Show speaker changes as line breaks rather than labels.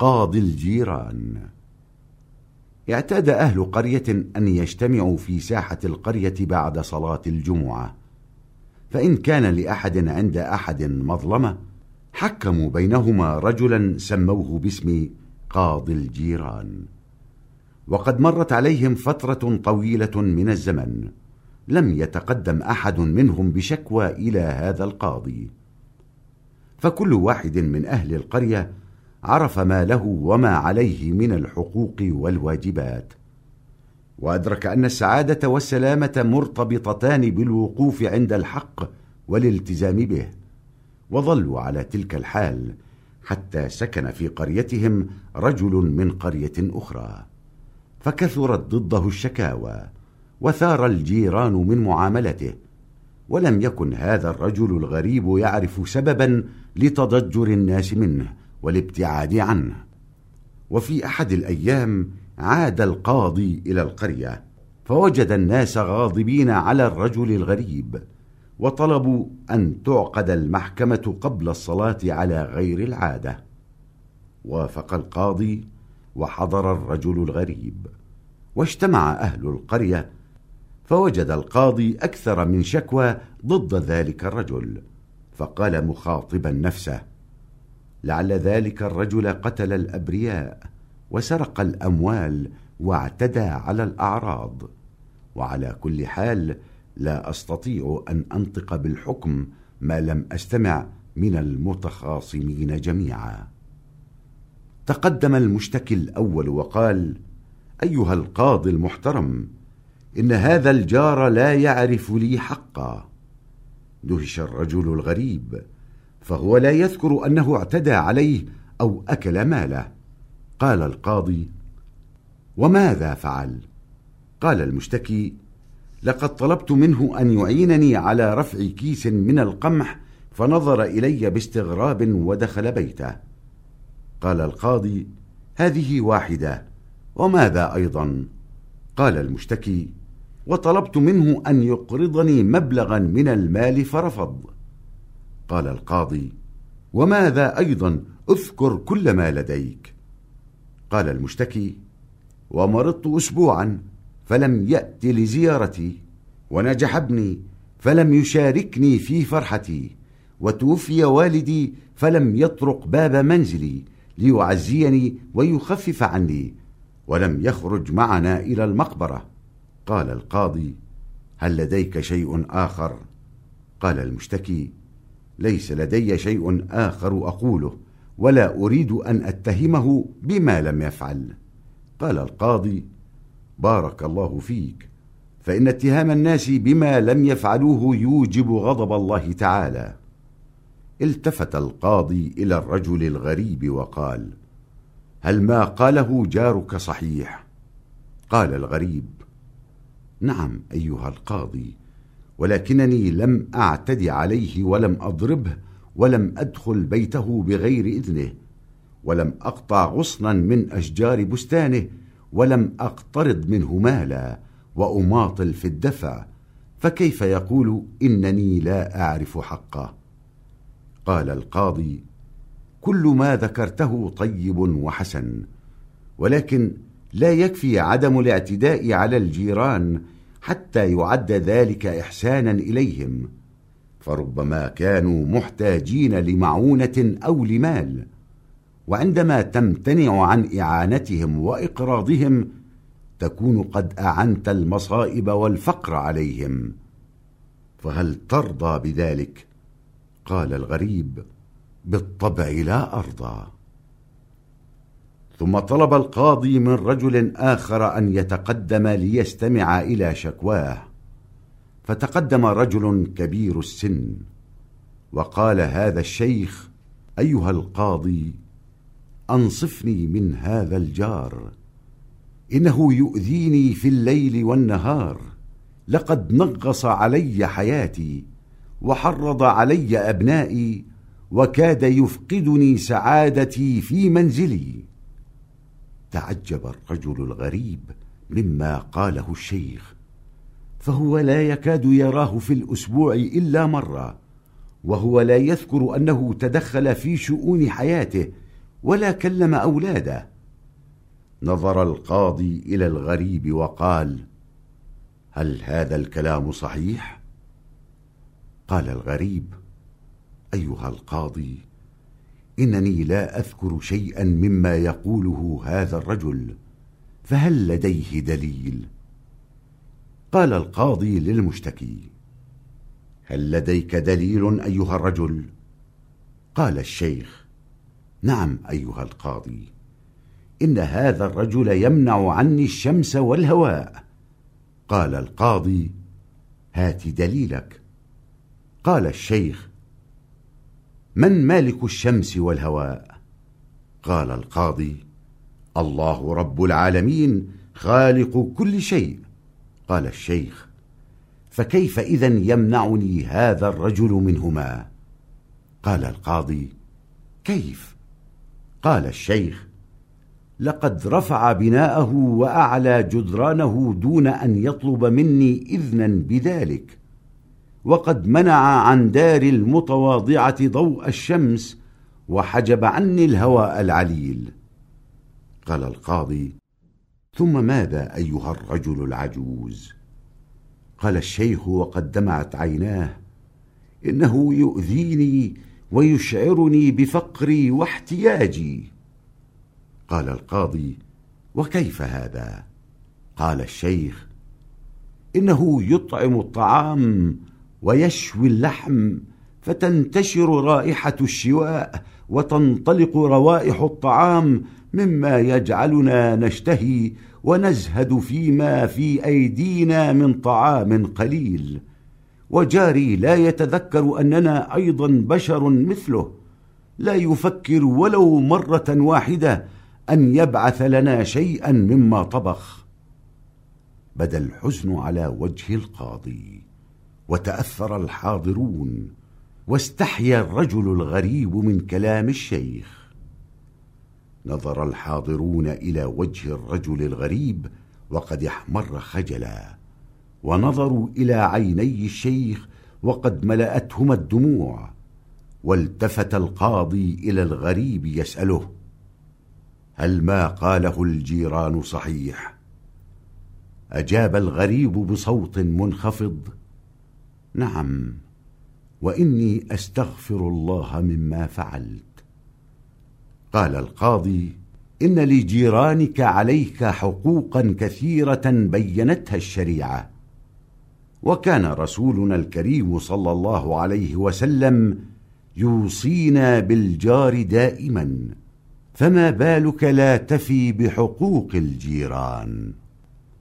قاضي الجيران. اعتاد أهل قرية أن يجتمعوا في ساحة القرية بعد صلاة الجمعة. فإن كان لأحد عند أحد مظلمة حكموا بينهما رجلا سموه باسم قاضي الجيران. وقد مرت عليهم فترة طويلة من الزمن لم يتقدم أحد منهم بشكوى إلى هذا القاضي. فكل واحد من أهل القرية عرف ما له وما عليه من الحقوق والواجبات. وأدرك أن السعادة والسلامة مرتبطتان بالوقوف عند الحق والالتزام به وظلوا على تلك الحال حتى سكن في قريتهم رجل من قرية أخرى فكثرت ضده الشكاوى وثار الجيران من معاملته ولم يكن هذا الرجل الغريب يعرف سببا لتضجر الناس منه. والابتعاد عنه وفي أحد الأيام عاد القاضي إلى القرية فوجد الناس غاضبين على الرجل الغريب وطلبوا أن تعقد المحكمة قبل الصلاة على غير العادة. وافق القاضي وحضر الرجل الغريب. واجتمع أهل القرية فوجد القاضي أكثر من شكوى ضد ذلك الرجل فقال مخاطبا نفسه لعل ذلك الرجل قتل الأبرياء وسرق الأموال واعتدى على الأعراض. وعلى كل حال لا أستطيع أن أنطق بالحكم ما لم أستمع من المتخاصمين جميعا. تقدم المشتكي الأول وقال أيها القاضي المحترم إن هذا الجار لا يعرف لي حقا. دهش الرجل الغريب فهو لا يذكر أنه اعتدى عليه أو أكل ماله قال القاضي وماذا فعل؟ قال المشتكي لقد طلبت منه أن يعينني على رفع كيس من القمح فنظر إلي باستغراب ودخل بيته قال القاضي هذه واحدة وماذا أيضا؟ قال المشتكي وطلبت منه أن يقرضني مبلغا من المال فرفض قال القاضي وماذا أيضا أذكر كل ما لديك قال المشتكي ومرضت أسبوعا فلم يأت لزيارتي ونجح ابني فلم يشاركني في فرحتي وتوفي والدي فلم يطرق باب منزلي ليعزيني ويخفف عني ولم يخرج معنا إلى المقبرة قال القاضي هل لديك شيء آخر؟ قال المشتكي ليس لدي شيء آخر أقوله ولا أريد أن أتهمه بما لم يفعل. قال القاضي بارك الله فيك. فإن اتهام الناس بما لم يفعلوه يوجب غضب الله تعالى. التفت القاضي إلى الرجل الغريب وقال هل ما قاله جارك صحيح؟ قال الغريب نعم أيها القاضي ولكنني لم أعتد عليه ولم أضربه ولم أدخل بيته بغير إذنه ولم أقطع غصنا من أشجار بستانه ولم أقترض منه مالا وأماطل في الدفع فكيف يقول إنني لا أعرف حقه؟ قال القاضي كل ما ذكرته طيب وحسن ولكن لا يكفي عدم الاعتداء على الجيران حتى يعد ذلك إحسانا إليهم. فربما كانوا محتاجين لمعونة أو لمال. وعندما تمتنع عن إعانتهم وإقراضهم تكون قد أعنت المصائب والفقر عليهم. فهل ترضى بذلك؟ قال الغريب بالطبع لا أرضى. ثم طلب القاضي من رجل آخر أن يتقدم ليستمع إلى شكواه. فتقدم رجل كبير السن وقال هذا الشيخ أيها القاضي أنصفني من هذا الجار إنه يؤذيني في الليل والنهار لقد نغص علي حياتي وحرض علي أبنائي وكاد يفقدني سعادتي في منزلي. تعجب الرجل الغريب مما قاله الشيخ فهو لا يكاد يراه في الأسبوع إلا مرة وهو لا يذكر أنه تدخل في شؤون حياته ولا كلم أولاده نظر القاضي إلى الغريب وقال هل هذا الكلام صحيح؟ قال الغريب أيها القاضي إنني لا أذكر شيئا مما يقوله هذا الرجل فهل لديه دليل؟ قال القاضي للمشتكي هل لديك دليل أيها الرجل؟ قال الشيخ نعم أيها القاضي إن هذا الرجل يمنع عني الشمس والهواء قال القاضي هات دليلك قال الشيخ من مالك الشمس والهواء؟ قال القاضي الله رب العالمين خالق كل شيء. قال الشيخ فكيف إذا يمنعني هذا الرجل منهما؟ قال القاضي كيف؟ قال الشيخ لقد رفع بناءه وأعلى جدرانه دون أن يطلب مني إذنا بذلك. وقد منع عن دار المتواضعة ضوء الشمس وحجب عني الهواء العليل. قال القاضي ثم ماذا أيها الرجل العجوز قال الشيخ وقد دمعت عيناه إنه يؤذيني ويشعرني بفقري واحتياجي. قال القاضي وكيف هذا قال الشيخ إنه يطعم الطعام ويشوي اللحم فتنتشر رائحة الشواء وتنطلق روائح الطعام مما يجعلنا نشتهي ونزهد فيما في أيدينا من طعام قليل. وجاري لا يتذكر أننا أيضا بشر مثله. لا يفكر ولو مرة واحدة أن يبعث لنا شيئا مما طبخ. بدا الحزن على وجه القاضي. وتأثر الحاضرون واستحيا الرجل الغريب من كلام الشيخ. نظر الحاضرون إلى وجه الرجل الغريب وقد احمر خجلا. ونظروا إلى عيني الشيخ وقد ملأتهما الدموع. والتفت القاضي إلى الغريب يسأله هل ما قاله الجيران صحيح؟ أجاب الغريب بصوت منخفض نعم. وإني أستغفر الله مما فعلت. قال القاضي إن لجيرانك عليك حقوقا كثيرة بينتها الشريعة. وكان رسولنا الكريم صلى الله عليه وسلم يوصينا بالجار دائما فما بالك لا تفي بحقوق الجيران.